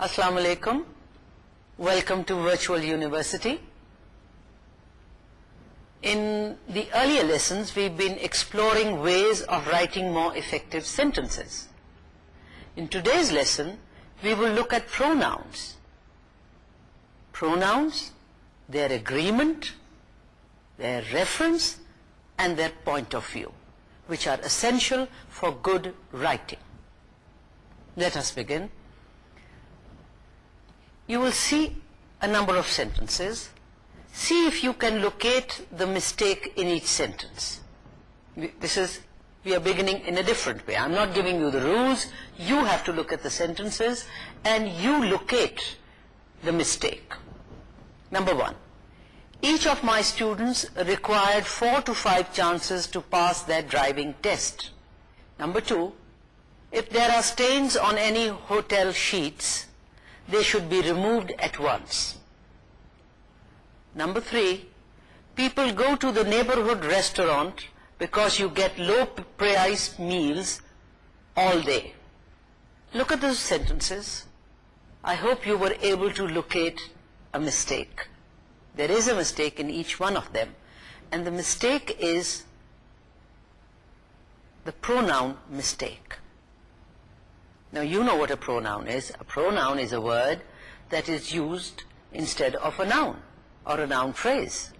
Assalamu alaikum. Welcome to Virtual University. In the earlier lessons, we've been exploring ways of writing more effective sentences. In today's lesson, we will look at pronouns. Pronouns, their agreement, their reference, and their point of view, which are essential for good writing. Let us begin you will see a number of sentences. See if you can locate the mistake in each sentence. This is, we are beginning in a different way. I'm not giving you the rules. You have to look at the sentences and you locate the mistake. Number one, each of my students required four to five chances to pass their driving test. Number two, if there are stains on any hotel sheets, they should be removed at once. Number three, people go to the neighborhood restaurant because you get low priced meals all day. Look at those sentences. I hope you were able to locate a mistake. There is a mistake in each one of them. And the mistake is the pronoun mistake. Now you know what a pronoun is. A pronoun is a word that is used instead of a noun or a noun phrase.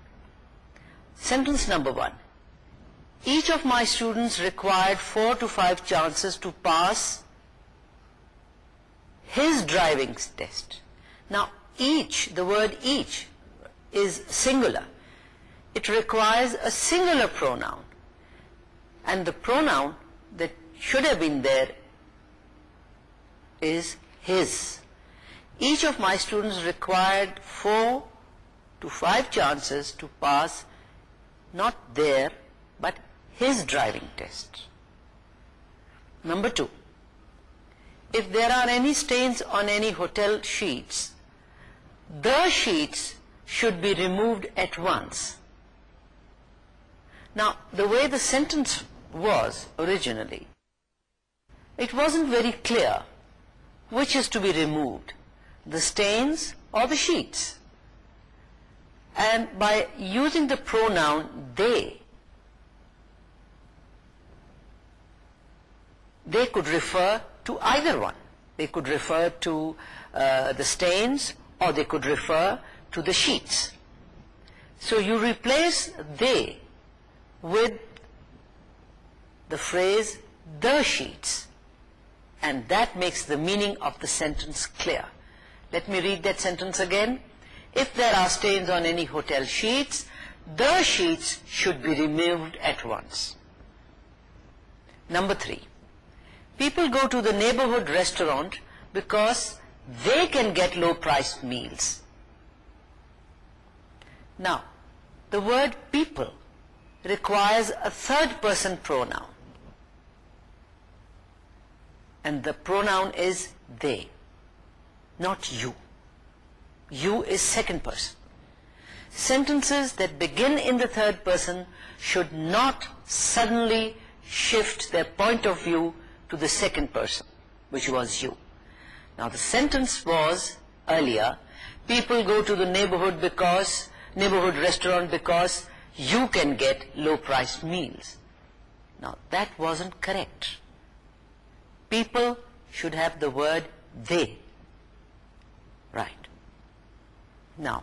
Sentence number one. Each of my students required four to five chances to pass his driving test. Now each, the word each is singular. It requires a singular pronoun. And the pronoun that should have been there is his. Each of my students required four to five chances to pass not their but his driving test. Number two, if there are any stains on any hotel sheets, the sheets should be removed at once. Now, the way the sentence was originally, it wasn't very clear which is to be removed the stains or the sheets and by using the pronoun they they could refer to either one they could refer to uh, the stains or they could refer to the sheets so you replace they with the phrase the sheets and that makes the meaning of the sentence clear. Let me read that sentence again. If there are stains on any hotel sheets, the sheets should be removed at once. Number three, people go to the neighborhood restaurant because they can get low-priced meals. Now, the word people requires a third-person pronoun and the pronoun is they not you you is second person sentences that begin in the third person should not suddenly shift their point of view to the second person which was you now the sentence was earlier people go to the neighborhood because neighborhood restaurant because you can get low priced meals now that wasn't correct people should have the word they right now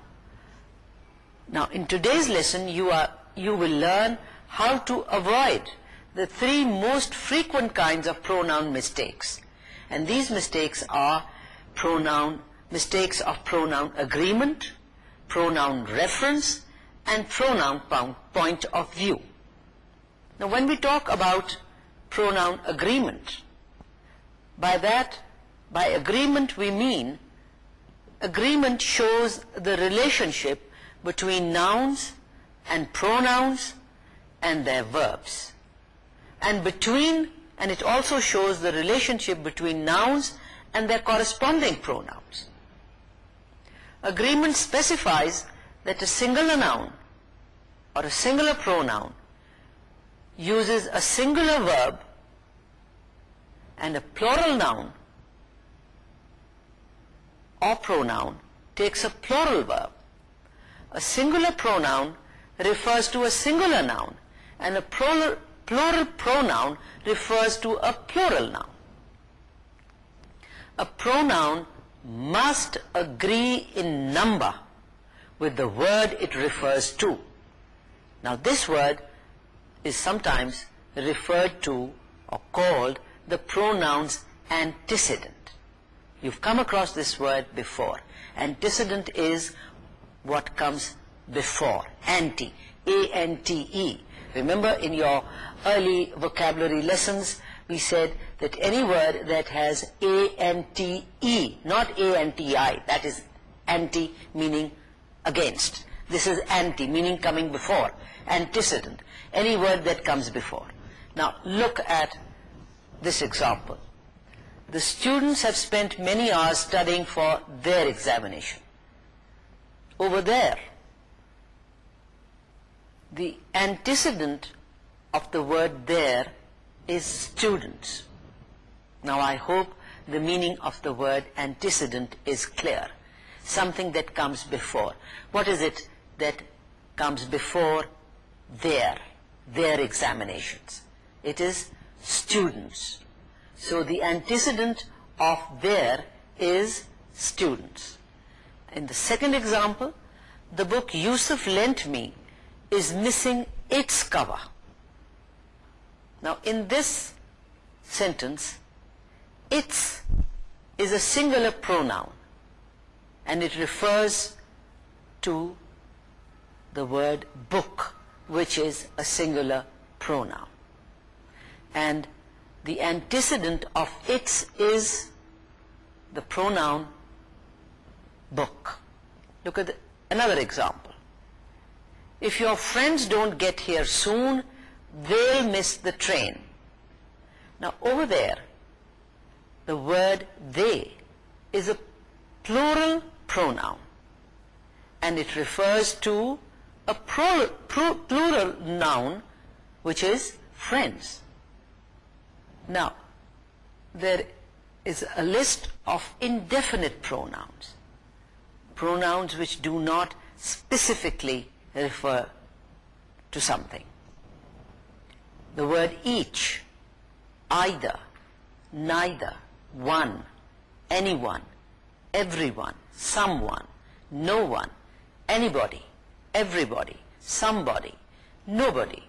now in today's lesson you are you will learn how to avoid the three most frequent kinds of pronoun mistakes and these mistakes are pronoun mistakes of pronoun agreement pronoun reference and pronoun point of view now when we talk about pronoun agreement by that by agreement we mean agreement shows the relationship between nouns and pronouns and their verbs and between and it also shows the relationship between nouns and their corresponding pronouns agreement specifies that a singular noun or a singular pronoun uses a singular verb and a plural noun or pronoun takes a plural verb. A singular pronoun refers to a singular noun and a plural, pronoun refers to a plural noun. A pronoun must agree in number with the word it refers to. Now this word is sometimes referred to or called the pronouns antecedent. You've come across this word before. Antecedent is what comes before. Anti. A-N-T-E. Remember in your early vocabulary lessons, we said that any word that has A-N-T-E, not A-N-T-I, that is anti meaning against. This is anti meaning coming before. Antecedent. Any word that comes before. Now look at this example. The students have spent many hours studying for their examination. Over there, the antecedent of the word there is students. Now I hope the meaning of the word antecedent is clear. Something that comes before. What is it that comes before their, their examinations? It is students. So the antecedent of there is students. In the second example, the book Yusuf lent me is missing its cover. Now in this sentence, its is a singular pronoun and it refers to the word book which is a singular pronoun and the antecedent of its the pronoun book. Look at another example. If your friends don't get here soon, they'll miss the train. Now over there, the word they is a plural pronoun and it refers to a plural, noun which is Friends. Now, there is a list of indefinite pronouns. Pronouns which do not specifically refer to something. The word each, either, neither, one, anyone, everyone, someone, no one, anybody, everybody, somebody, nobody,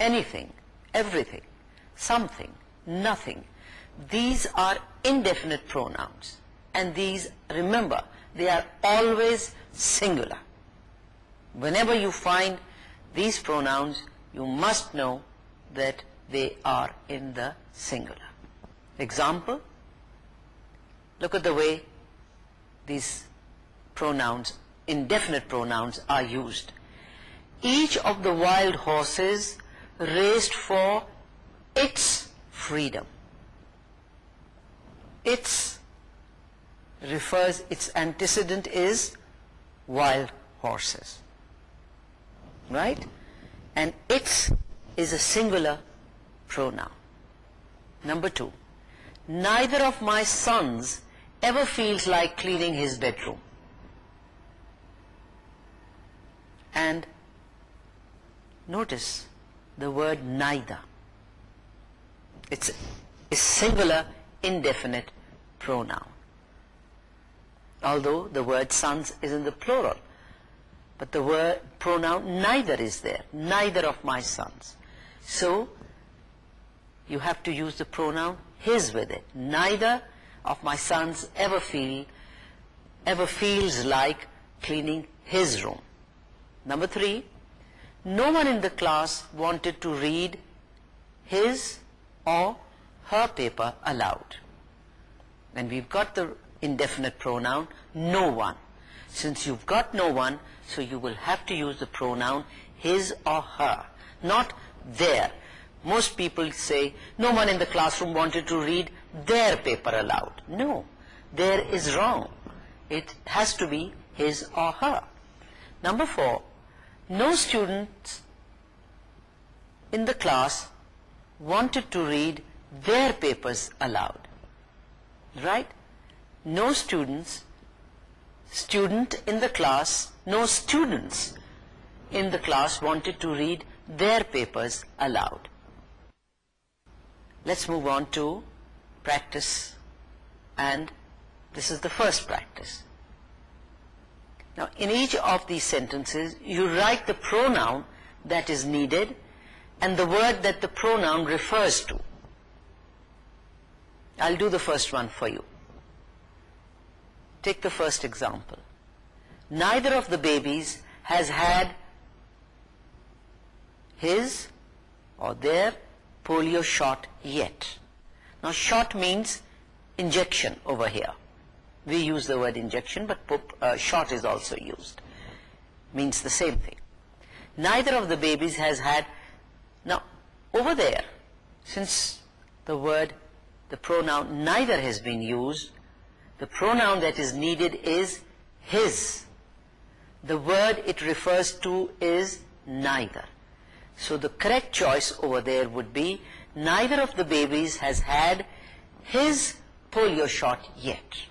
anything, everything, something, nothing. These are indefinite pronouns. And these, remember, they are always singular. Whenever you find these pronouns, you must know that they are in the singular. Example, look at the way these pronouns, indefinite pronouns are used. Each of the wild horses raced for its freedom. Its refers, its antecedent is wild horses. Right? And its is a singular pronoun. Number two, neither of my sons ever feels like cleaning his bedroom. And notice the word neither it's a singular indefinite pronoun although the word sons is in the plural but the word pronoun neither is there neither of my sons so you have to use the pronoun his with it neither of my sons ever feel ever feels like cleaning his room number three no one in the class wanted to read his or her paper aloud. And we've got the indefinite pronoun no one. Since you've got no one, so you will have to use the pronoun his or her, not there. Most people say no one in the classroom wanted to read their paper aloud. No, there is wrong. It has to be his or her. Number four, no students in the class wanted to read their papers aloud. Right? No students, student in the class, no students in the class wanted to read their papers aloud. Let's move on to practice and this is the first practice. Now in each of these sentences you write the pronoun that is needed and the word that the pronoun refers to. I'll do the first one for you. Take the first example. Neither of the babies has had his or their polio shot yet. Now shot means injection over here. We use the word injection but uh, shot is also used. Means the same thing. Neither of the babies has had over there since the word the pronoun neither has been used the pronoun that is needed is his the word it refers to is neither so the correct choice over there would be neither of the babies has had his polio shot yet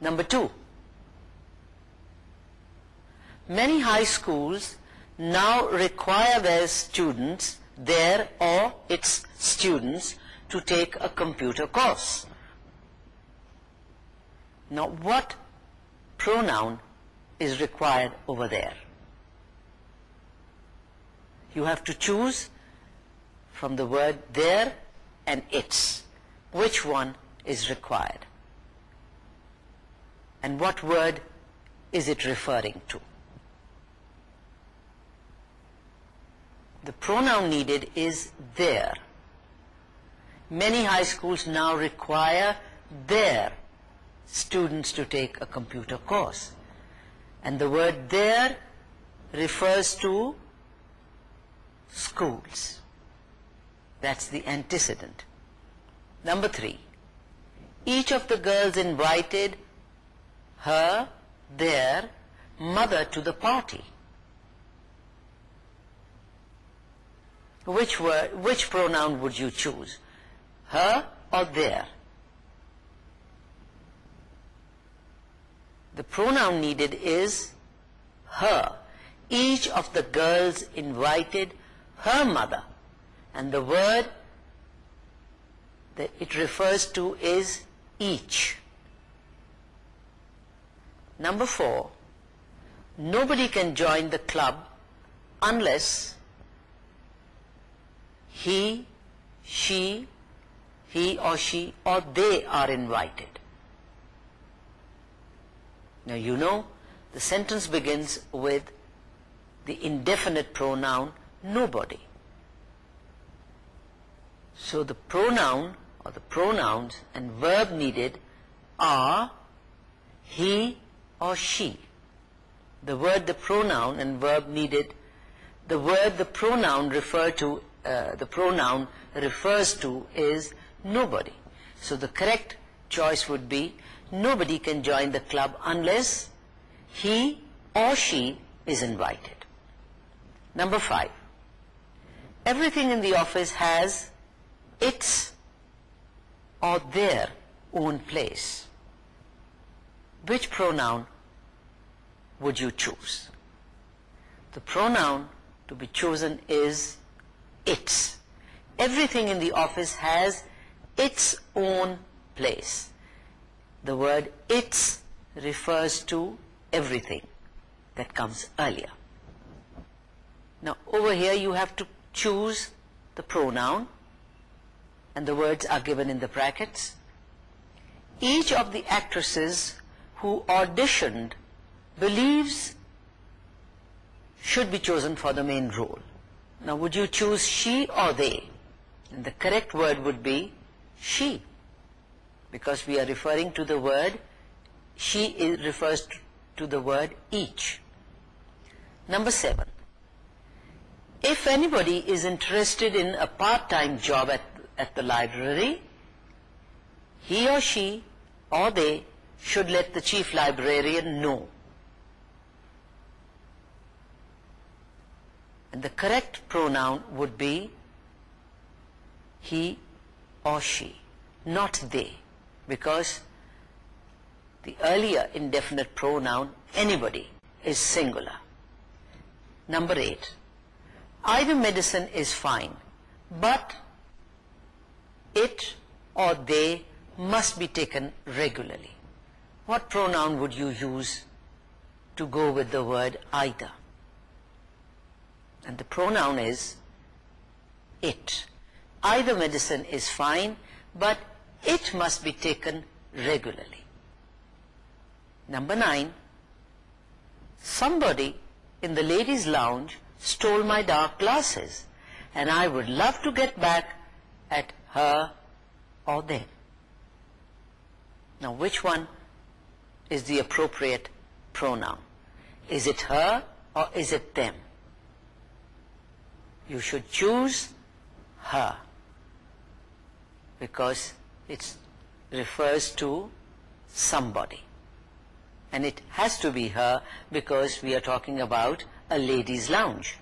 number two many high schools now require their students there or its students to take a computer course now what pronoun is required over there you have to choose from the word there and its which one is required and what word is it referring to the pronoun needed is there. Many high schools now require their students to take a computer course. And the word there refers to schools. That's the antecedent. Number three, each of the girls invited her, their mother to the party. which word which pronoun would you choose her or there the pronoun needed is her each of the girls invited her mother and the word that it refers to is each number four nobody can join the club unless he or she or they are invited. Now you know the sentence begins with the indefinite pronoun nobody. So the pronoun or the pronouns and verb needed are he or she. The word the pronoun and verb needed, the word the pronoun refer to uh, the pronoun refers to is nobody. So the correct choice would be nobody can join the club unless he or she is invited. Number five. Everything in the office has its or their own place. Which pronoun would you choose? The pronoun to be chosen is its. Everything in the office has its own place. The word its refers to everything that comes earlier. Now over here you have to choose the pronoun and the words are given in the brackets. Each of the actresses who auditioned believes should be chosen for the main role. Now would you choose she or they? And the correct word would be she. Because we are referring to the word, she refers to the word each. Number seven. If anybody is interested in a part-time job at, at the library, he or she or they should let the chief librarian know. the correct pronoun would be he or she not they because the earlier indefinite pronoun anybody is singular number eight either medicine is fine but it or they must be taken regularly what pronoun would you use to go with the word either and the pronoun is it. Either medicine is fine, but it must be taken regularly. Number nine, somebody in the ladies' lounge stole my dark glasses, and I would love to get back at her or them. Now, which one is the appropriate pronoun? Is it her or is it them? you should choose her because it refers to somebody and it has to be her because we are talking about a ladies lounge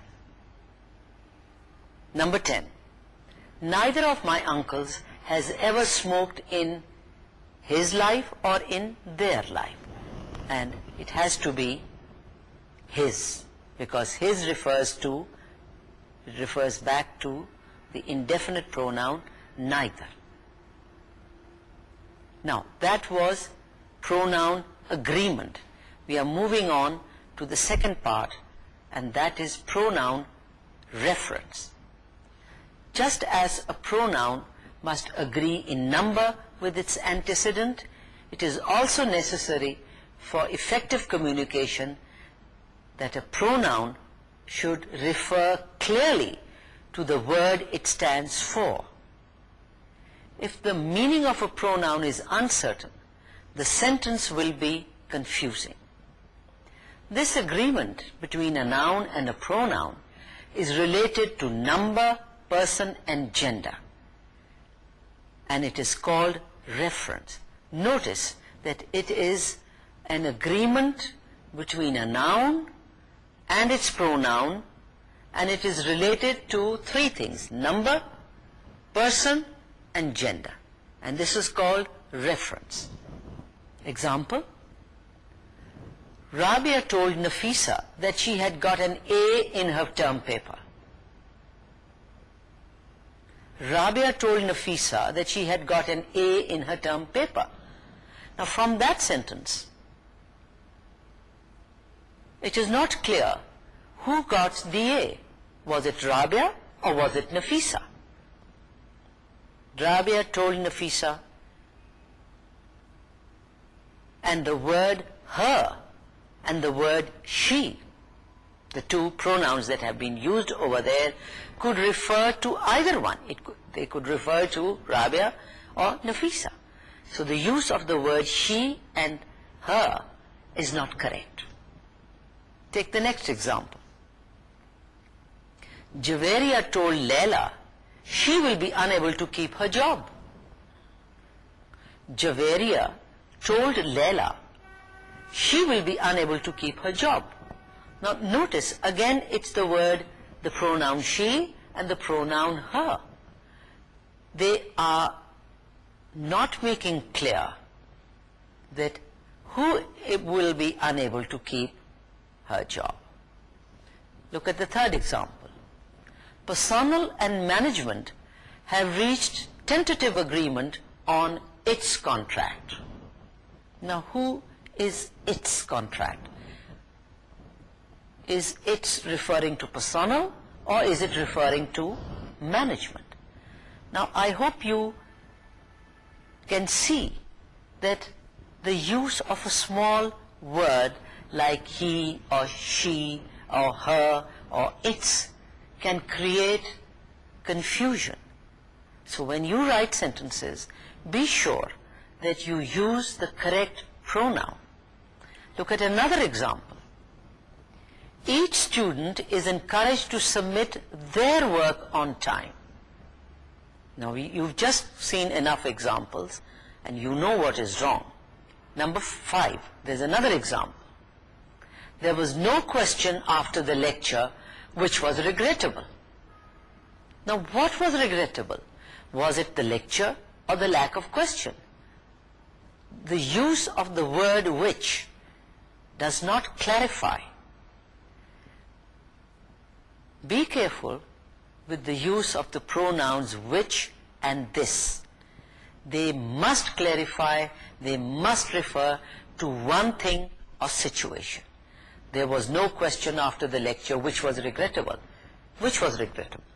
number 10 neither of my uncles has ever smoked in his life or in their life and it has to be his because his refers to refers back to the indefinite pronoun neither. Now that was pronoun agreement. We are moving on to the second part and that is pronoun reference. Just as a pronoun must agree in number with its antecedent, it is also necessary for effective communication that a pronoun should refer clearly to the word it stands for. If the meaning of a pronoun is uncertain, the sentence will be confusing. This agreement between a noun and a pronoun is related to number, person and gender. And it is called reference. Notice that it is an agreement between a noun and its pronoun and it is related to three things number person and gender and this is called reference example Rabia told Nafisa that she had got an A in her term paper Rabia told Nafisa that she had got an A in her term paper now from that sentence it is not clear who got the A. Was it Rabia or was it Nafisa? Rabia told Nafisa and the word her and the word she, the two pronouns that have been used over there, could refer to either one. they could refer to Rabia or Nafisa. So the use of the word she and her is not correct. Take the next example. Javeria told Leila she will be unable to keep her job. Javeria told Leila she will be unable to keep her job. Now notice again it's the word the pronoun she and the pronoun her. They are not making clear that who will be unable to keep her job. Look at the third example. Personnel and management have reached tentative agreement on its contract. Now who is its contract? Is its referring to personnel or is it referring to management? Now I hope you can see that the use of a small word like he or she or her or its can create confusion. So when you write sentences, be sure that you use the correct pronoun. Look at another example. Each student is encouraged to submit their work on time. Now you've just seen enough examples and you know what is wrong. Number five, there's another example there was no question after the lecture which was regrettable. Now what was regrettable? Was it the lecture or the lack of question? The use of the word which does not clarify. Be careful with the use of the pronouns which and this. They must clarify, they must refer to one thing or situation there was no question after the lecture which was regrettable which was regrettable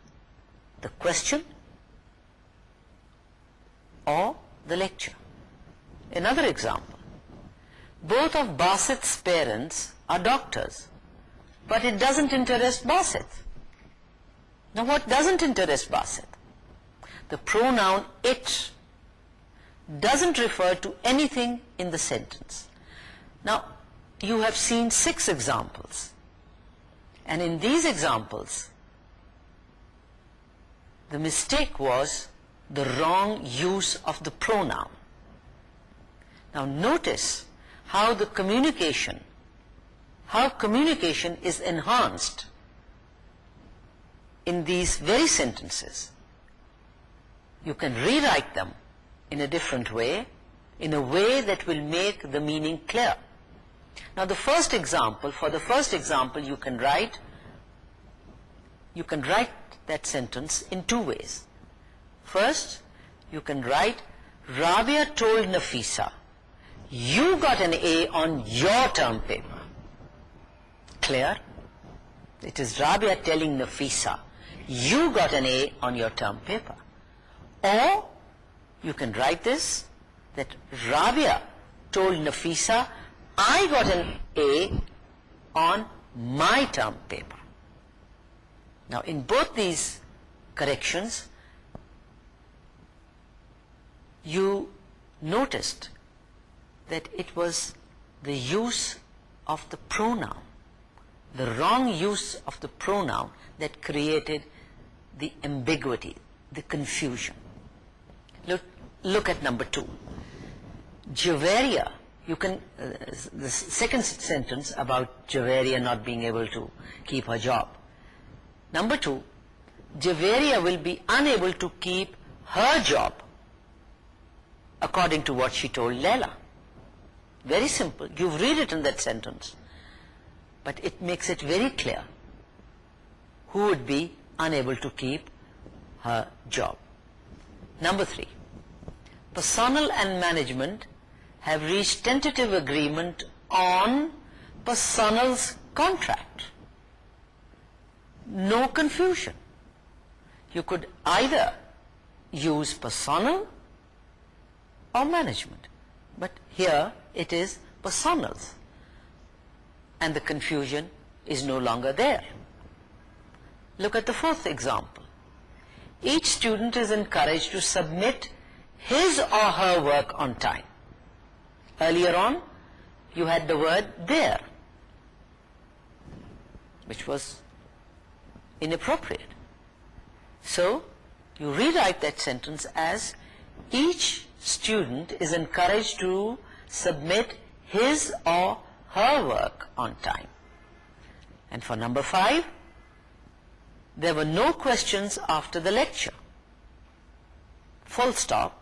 the question or the lecture another example both of Bassett's parents are doctors but it doesn't interest Bassett. now what doesn't interest Bassett? the pronoun it doesn't refer to anything in the sentence now you have seen six examples and in these examples the mistake was the wrong use of the pronoun now notice how the communication how communication is enhanced in these very sentences you can rewrite them in a different way in a way that will make the meaning clear now the first example for the first example you can write you can write that sentence in two ways first you can write Rabia told Nafisa you got an A on your term paper clear it is Rabia telling Nafisa you got an A on your term paper or you can write this that Rabia told Nafisa I got an A on my term paper. Now in both these corrections you noticed that it was the use of the pronoun, the wrong use of the pronoun that created the ambiguity, the confusion. Look, look at number two. Javeria you can uh, the second sentence about Javeria not being able to keep her job number two Javeria will be unable to keep her job according to what she told Leila very simple you've read it in that sentence but it makes it very clear who would be unable to keep her job number three personal and management have reached tentative agreement on personal's contract. No confusion. You could either use personal or management. But here it is personal's and the confusion is no longer there. Look at the fourth example. Each student is encouraged to submit his or her work on time earlier on you had the word there which was inappropriate so you rewrite that sentence as each student is encouraged to submit his or her work on time and for number five there were no questions after the lecture full stop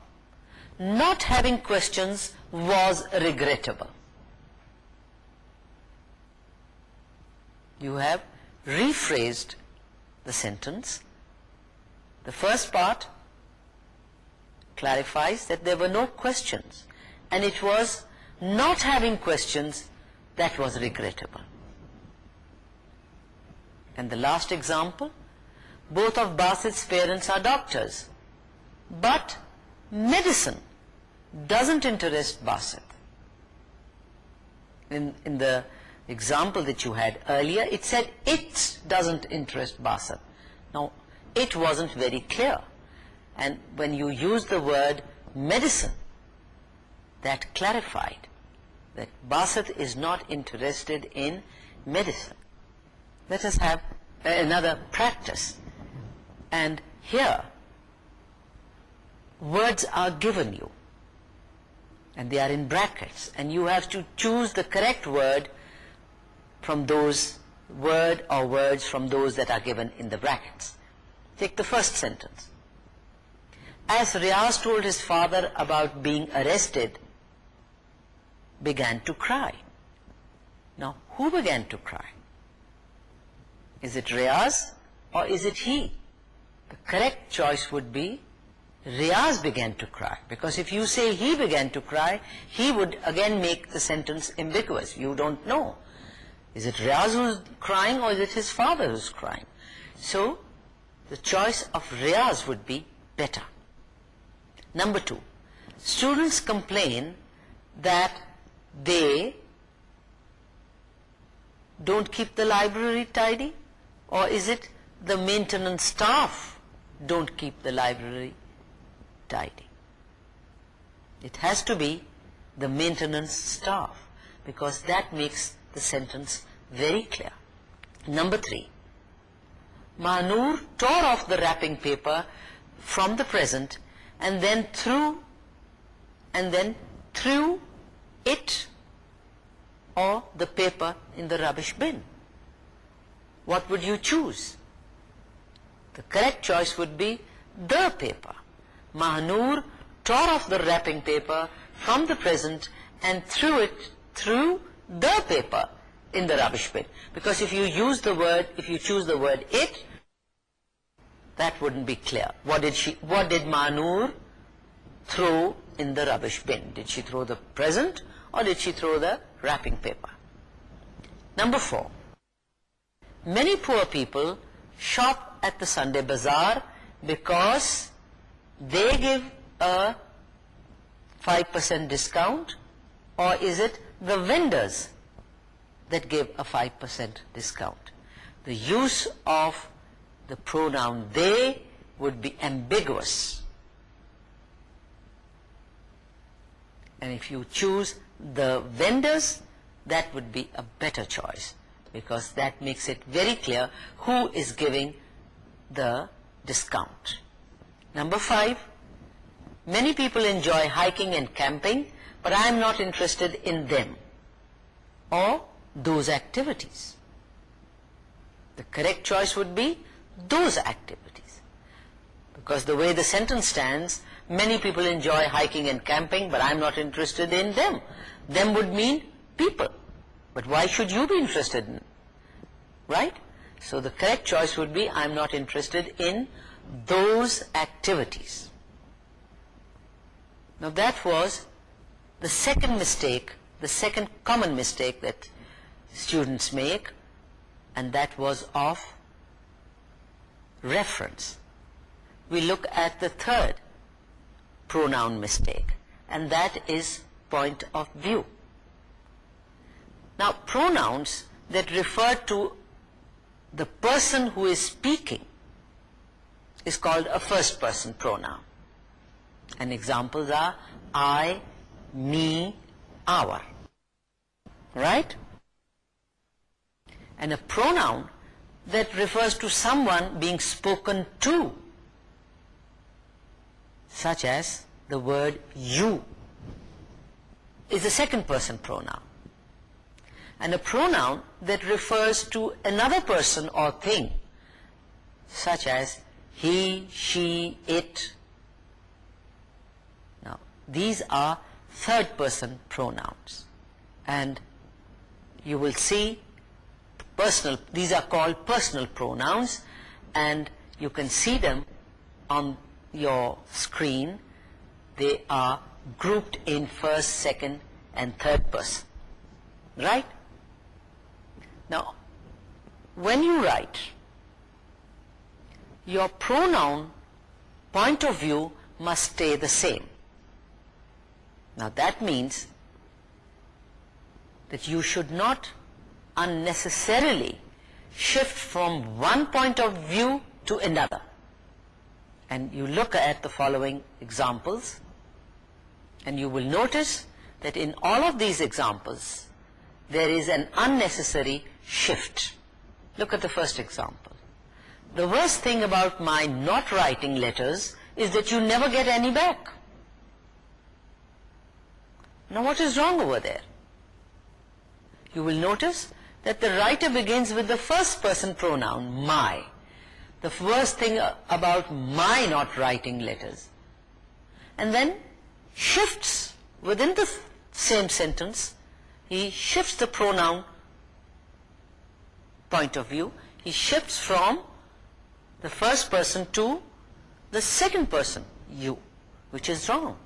not having questions was regrettable. You have rephrased the sentence. The first part clarifies that there were no questions and it was not having questions that was regrettable. And the last example, both of Basit's parents are doctors but medicine doesn't interest Basit. In, in the example that you had earlier, it said it doesn't interest Basit. Now, it wasn't very clear. And when you use the word medicine, that clarified that Basit is not interested in medicine. Let us have another practice. And here, words are given you and they are in brackets and you have to choose the correct word from those word or words from those that are given in the brackets take the first sentence as Riaz told his father about being arrested began to cry now who began to cry is it Riaz or is it he the correct choice would be Riaz began to cry because if you say he began to cry he would again make the sentence ambiguous you don't know is it Riaz who's crying or is it his father who's crying so the choice of Riaz would be better number two students complain that they don't keep the library tidy or is it the maintenance staff don't keep the library dieting. It has to be the maintenance staff because that makes the sentence very clear. Number three, Manur tore off the wrapping paper from the present and then threw, and then threw it or the paper in the rubbish bin. What would you choose? The correct choice would be the paper. Mahanur tore off the wrapping paper from the present and threw it through the paper in the rubbish bin. Because if you use the word, if you choose the word it, that wouldn't be clear. What did she, what did Mahanur throw in the rubbish bin? Did she throw the present or did she throw the wrapping paper? Number four. Many poor people shop at the Sunday bazaar because they give a 5% discount or is it the vendors that give a 5% discount the use of the pronoun they would be ambiguous and if you choose the vendors that would be a better choice because that makes it very clear who is giving the discount Number five, many people enjoy hiking and camping, but I am not interested in them or those activities. The correct choice would be those activities. Because the way the sentence stands, many people enjoy hiking and camping, but I am not interested in them. Them would mean people. But why should you be interested in Right? So the correct choice would be, I am not interested in those activities. Now that was the second mistake, the second common mistake that students make and that was of reference. We look at the third pronoun mistake and that is point of view. Now pronouns that refer to the person who is speaking is called a first person pronoun and examples are I, me, our right and a pronoun that refers to someone being spoken to such as the word you is a second person pronoun and a pronoun that refers to another person or thing such as he, she, it. Now, these are third person pronouns. And you will see personal, these are called personal pronouns and you can see them on your screen. They are grouped in first, second and third person. Right? Now, when you write your pronoun point of view must stay the same. Now that means that you should not unnecessarily shift from one point of view to another. And you look at the following examples and you will notice that in all of these examples there is an unnecessary shift. Look at the first example the worst thing about my not writing letters is that you never get any back. Now what is wrong over there? You will notice that the writer begins with the first person pronoun, my. The worst thing about my not writing letters. And then shifts within the same sentence, he shifts the pronoun point of view, he shifts from the first person too, the second person, you, which is wrong.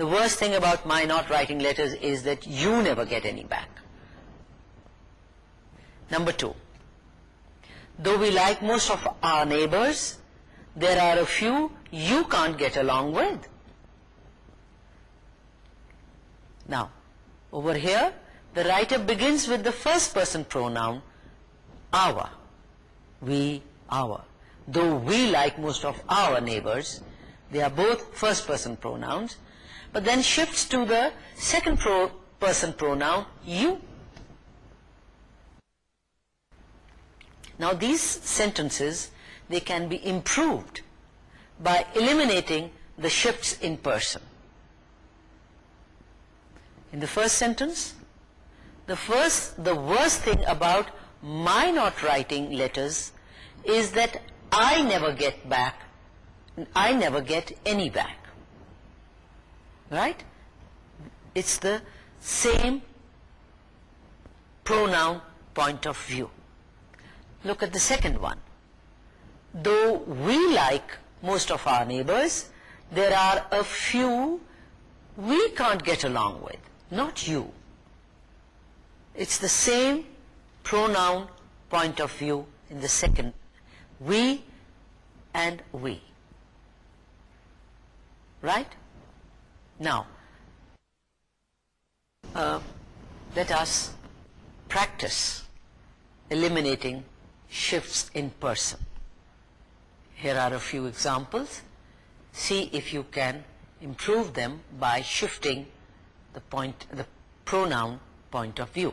The worst thing about my not writing letters is that you never get any back. Number two, though we like most of our neighbors, there are a few you can't get along with. Now, over here, the writer begins with the first person pronoun, our, we, our though we like most of our neighbors, they are both first-person pronouns, but then shifts to the second-person pronoun, you. Now these sentences, they can be improved by eliminating the shifts in person. In the first sentence, the first, the worst thing about my not writing letters is that I never get back, I never get any back. Right? It's the same pronoun point of view. Look at the second one. Though we like most of our neighbors, there are a few we can't get along with, not you. It's the same pronoun point of view in the second we and we right now uh, let us practice eliminating shifts in person here are a few examples see if you can improve them by shifting the point the pronoun point of view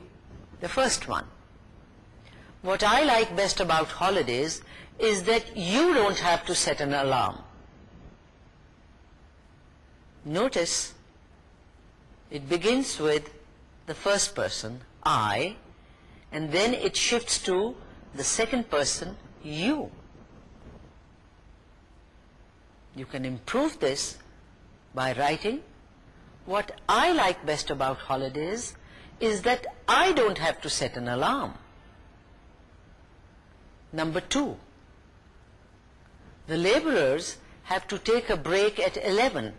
the first one what I like best about holidays is that you don't have to set an alarm. Notice, it begins with the first person, I, and then it shifts to the second person, you. You can improve this by writing, what I like best about holidays is that I don't have to set an alarm. Number two, the laborers have to take a break at 11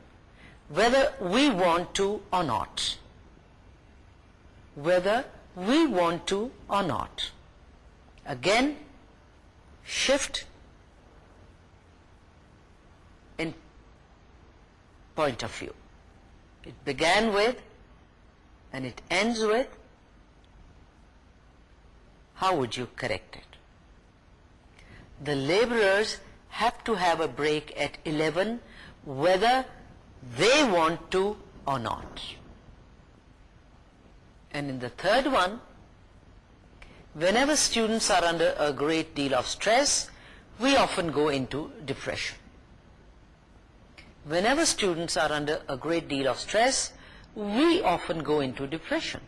whether we want to or not whether we want to or not again shift in point of view it began with and it ends with how would you correct it the laborers have to have a break at 11 whether they want to or not. And in the third one, whenever students are under a great deal of stress, we often go into depression. Whenever students are under a great deal of stress, we often go into depression.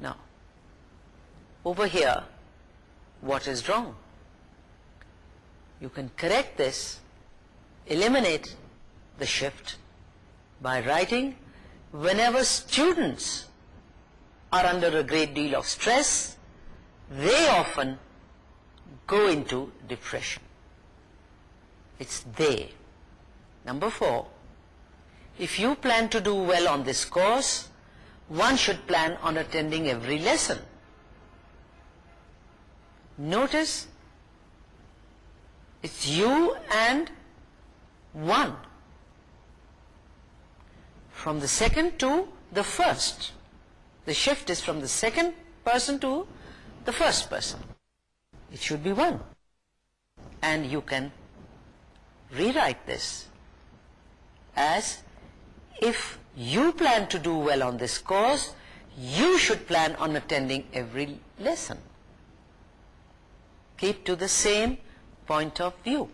Now, over here, what is wrong. You can correct this, eliminate the shift by writing whenever students are under a great deal of stress, they often go into depression. It's they. Number four, if you plan to do well on this course, one should plan on attending every lesson notice it's you and one from the second to the first the shift is from the second person to the first person it should be one and you can rewrite this as if you plan to do well on this course you should plan on attending every lesson keep to the same point of view.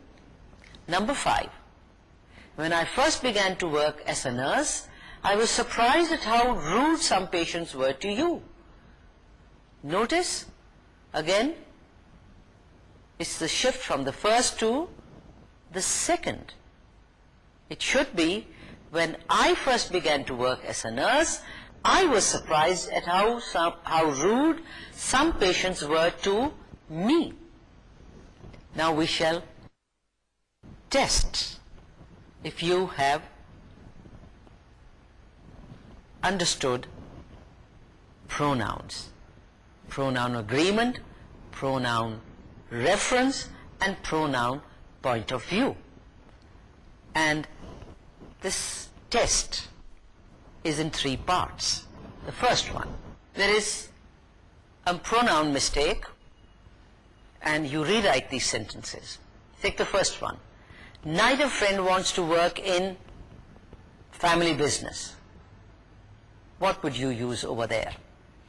Number five, when I first began to work as a nurse, I was surprised at how rude some patients were to you. Notice, again, it's the shift from the first to the second. It should be, when I first began to work as a nurse, I was surprised at how, how rude some patients were to me now we shall test if you have understood pronouns pronoun agreement pronoun reference and pronoun point of view and this test is in three parts the first one there is a pronoun mistake and you rewrite these sentences. Take the first one. Neither friend wants to work in family business. What would you use over there?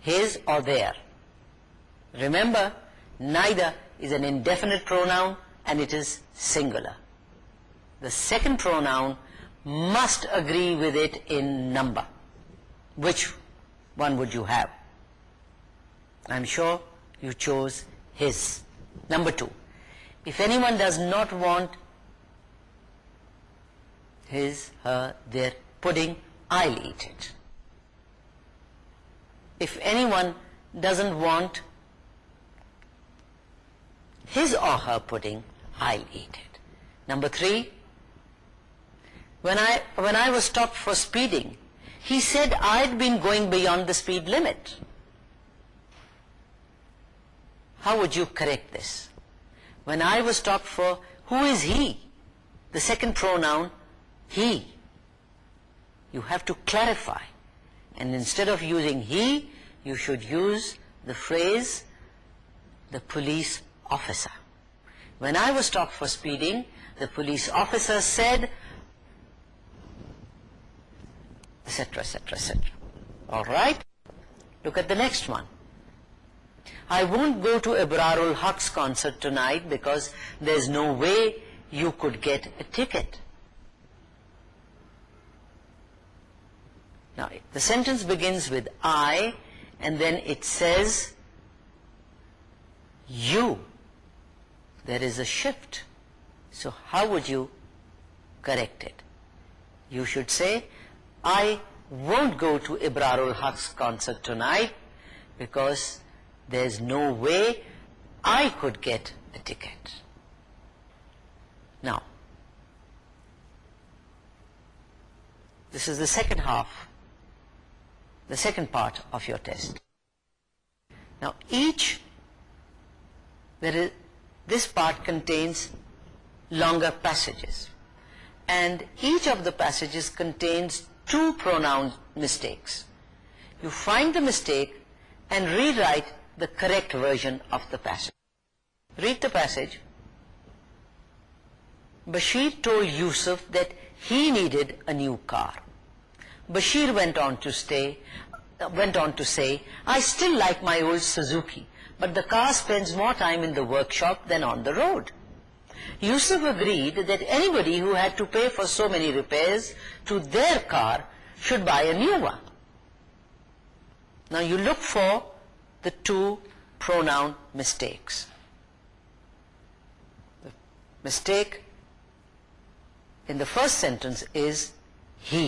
His or their? Remember, neither is an indefinite pronoun and it is singular. The second pronoun must agree with it in number. Which one would you have? I'm sure you chose his. His. Number two, if anyone does not want his, her, their pudding, I'll eat it. If anyone doesn't want his or her pudding, I'll eat it. Number three, when I, when I was stopped for speeding, he said I'd been going beyond the speed limit. How would you correct this? When I was talked for, who is he? The second pronoun, he. You have to clarify. And instead of using he, you should use the phrase, the police officer. When I was stopped for speeding, the police officer said, etc., etc., etc. All right? Look at the next one. I won't go to Ibrarul Haq's concert tonight because there's no way you could get a ticket. Now, the sentence begins with I and then it says you. There is a shift. So how would you correct it? You should say, I won't go to Ibrarul Haq's concert tonight because there's no way I could get a ticket. Now, this is the second half, the second part of your test. Now each, this part contains longer passages and each of the passages contains two pronoun mistakes. You find the mistake and rewrite the correct version of the passage. Read the passage. Bashir told Yusuf that he needed a new car. Bashir went on to stay, went on to say, I still like my old Suzuki, but the car spends more time in the workshop than on the road. Yusuf agreed that anybody who had to pay for so many repairs to their car should buy a new one. Now you look for the two pronoun mistakes. The mistake in the first sentence is he.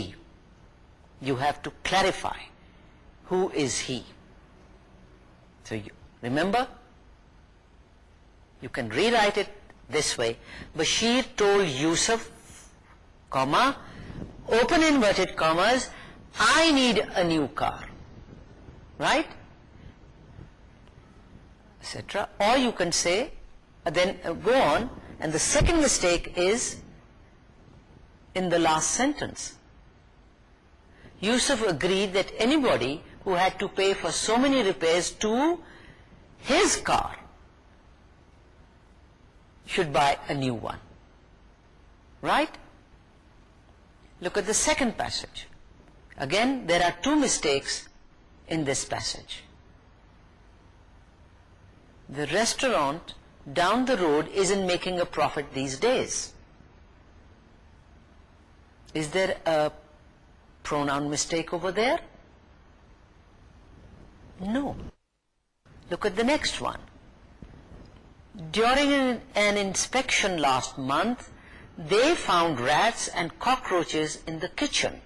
You have to clarify who is he. So you, remember, you can rewrite it this way. Bashir told Yusuf, comma, open inverted commas, I need a new car. Right? etc. Or you can say, uh, then uh, go on, and the second mistake is in the last sentence. Yusuf agreed that anybody who had to pay for so many repairs to his car should buy a new one. Right? Look at the second passage. Again, there are two mistakes in this passage the restaurant down the road isn't making a profit these days. Is there a pronoun mistake over there? No. Look at the next one. During an inspection last month, they found rats and cockroaches in the kitchen.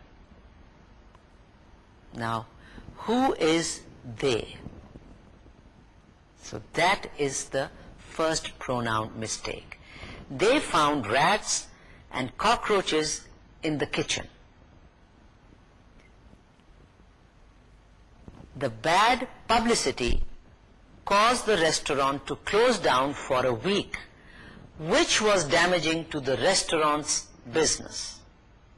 Now, who is they? So that is the first pronoun mistake. They found rats and cockroaches in the kitchen. The bad publicity caused the restaurant to close down for a week, which was damaging to the restaurant's business.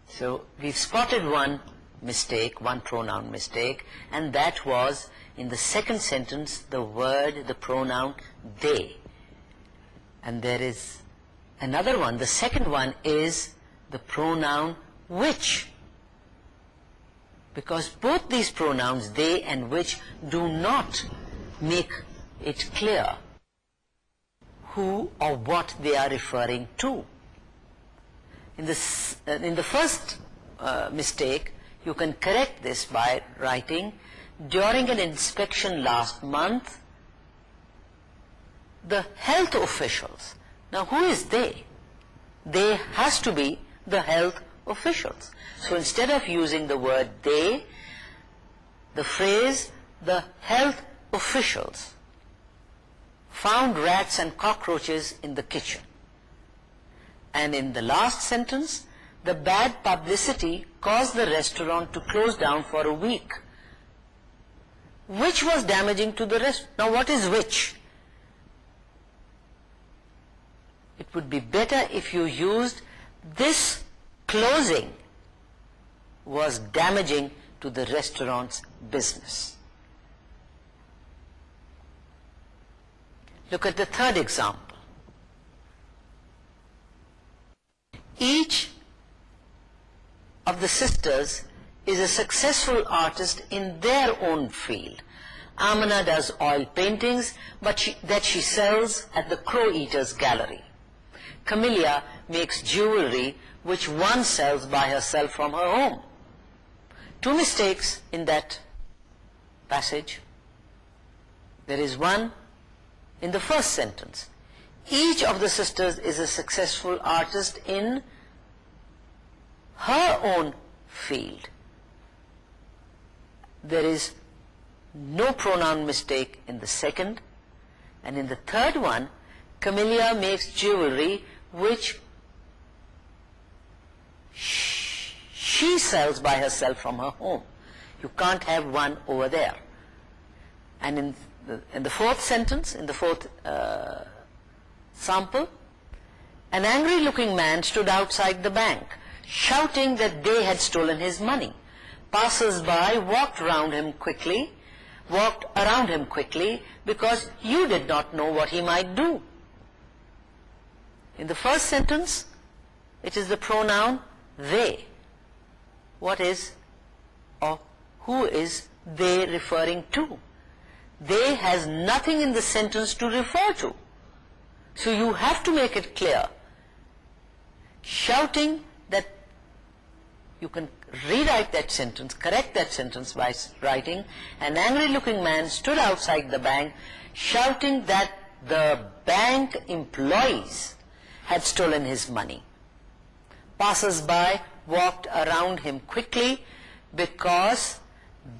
So we've spotted one mistake, one pronoun mistake, and that was in the second sentence the word the pronoun they and there is another one the second one is the pronoun which because both these pronouns they and which do not make it clear who or what they are referring to in this uh, in the first uh, mistake you can correct this by writing during an inspection last month the health officials now who is they they has to be the health officials so instead of using the word they the phrase the health officials found rats and cockroaches in the kitchen and in the last sentence the bad publicity caused the restaurant to close down for a week which was damaging to the rest. Now what is which? It would be better if you used this closing was damaging to the restaurant's business. Look at the third example. Each of the sisters is a successful artist in their own field. Amana does oil paintings but that she sells at the Croweaters Gallery. Camilla makes jewelry which one sells by herself from her home. Two mistakes in that passage. There is one in the first sentence. Each of the sisters is a successful artist in her own field there is no pronoun mistake in the second and in the third one Camilla makes jewelry which she sells by herself from her home you can't have one over there and in the, fourth sentence in the fourth uh, sample an angry looking man stood outside the bank shouting that they had stolen his money passers by walked round him quickly walked around him quickly because you did not know what he might do in the first sentence it is the pronoun they what is or who is they referring to they has nothing in the sentence to refer to so you have to make it clear shouting that you can rewrite that sentence, correct that sentence by writing, an angry-looking man stood outside the bank shouting that the bank employees had stolen his money. Passers-by walked around him quickly because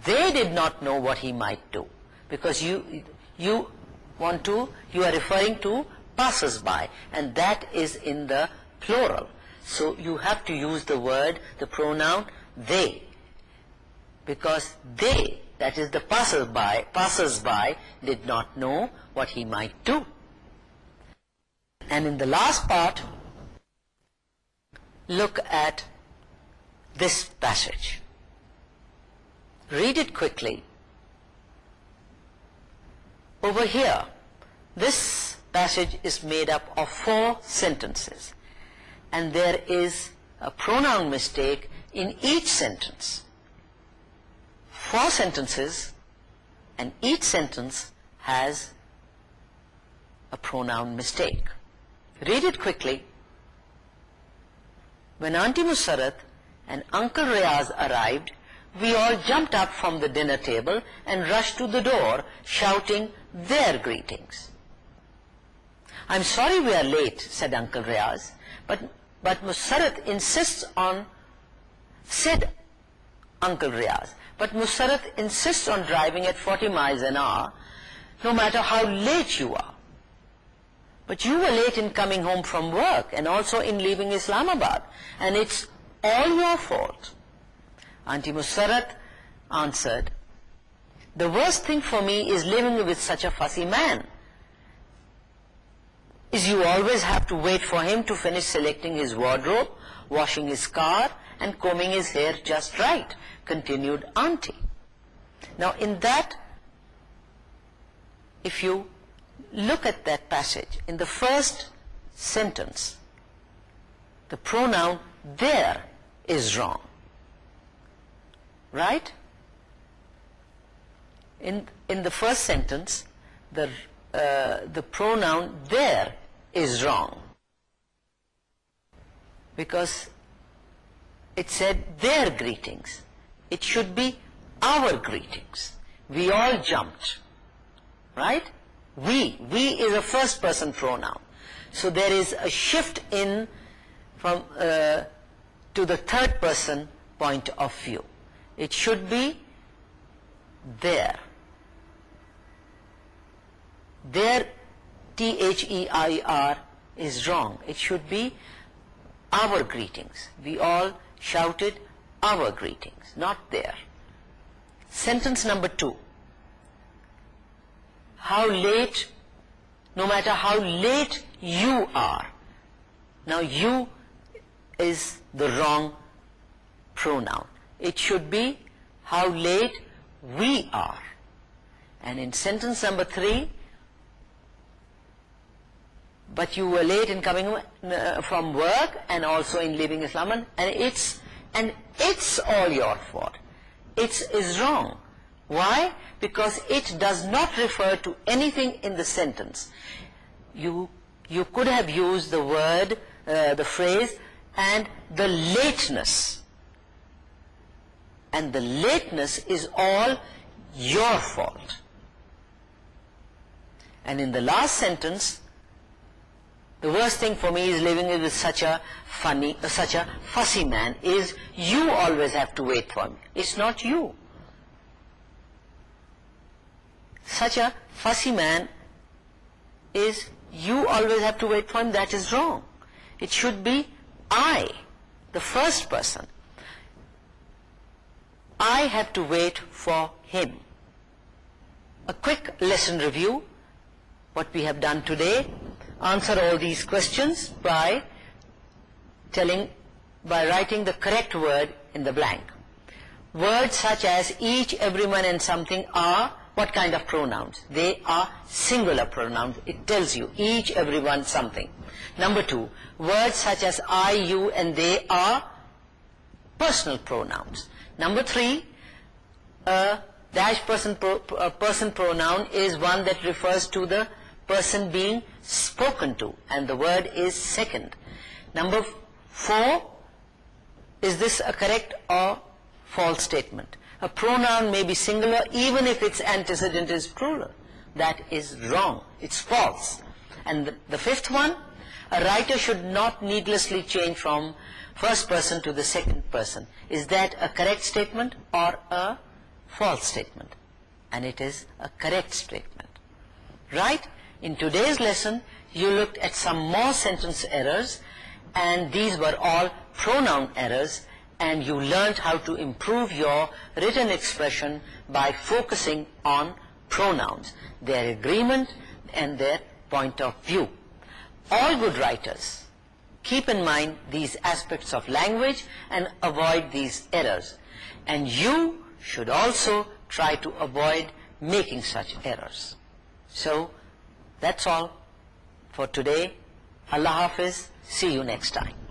they did not know what he might do. Because you, you want to, you are referring to passers-by and that is in the plural. So you have to use the word, the pronoun they because they that is the passers-by—passers-by did not know what he might do and in the last part look at this passage read it quickly over here this passage is made up of four sentences and there is a pronoun mistake in each sentence four sentences and each sentence has a pronoun mistake read it quickly when auntie musarat and uncle Reaz arrived we all jumped up from the dinner table and rushed to the door shouting their greetings i'm sorry we are late said uncle Reaz. but but musarat insists on said Uncle Riaz. But Musarat insists on driving at 40 miles an hour, no matter how late you are. But you were late in coming home from work and also in leaving Islamabad. And it's all your fault. Auntie Musarat answered, The worst thing for me is living with such a fussy man. Is you always have to wait for him to finish selecting his wardrobe, washing his car, and combing his hair just right, continued auntie. Now in that, if you look at that passage, in the first sentence, the pronoun there is wrong. Right? In, in the first sentence, the, uh, the pronoun there is wrong. Because it said their greetings it should be our greetings we all jumped right we we is a first person pronoun so there is a shift in from uh, to the third person point of view it should be their. their t h e i r is wrong it should be our greetings we all shouted our greetings, not there. Sentence number two. How late, no matter how late you are. Now you is the wrong pronoun. It should be how late we are. And in sentence number three, but you were late in coming uh, from work and also in leaving Islam and it's and it's all your fault it's is wrong why because it does not refer to anything in the sentence you you could have used the word uh, the phrase and the lateness and the lateness is all your fault and in the last sentence the worst thing for me is living with such a funny, such a fussy man is you always have to wait for me. It's not you. Such a fussy man is you always have to wait for him. That is wrong. It should be I, the first person. I have to wait for him. A quick lesson review. What we have done today answer all these questions by telling by writing the correct word in the blank words such as each everyone and something are what kind of pronouns they are singular pronouns it tells you each everyone something number two words such as I you and they are personal pronouns number three a dash person pro, person pronoun is one that refers to the person being spoken to and the word is second number four is this a correct or false statement a pronoun may be singular even if its antecedent is plural that is wrong it's false and the, fifth one a writer should not needlessly change from first person to the second person is that a correct statement or a false statement and it is a correct statement right in today's lesson, you looked at some more sentence errors and these were all pronoun errors and you learned how to improve your written expression by focusing on pronouns, their agreement and their point of view. All good writers keep in mind these aspects of language and avoid these errors. And you should also try to avoid making such errors. So, that's all for today اللہ حافظ see you next time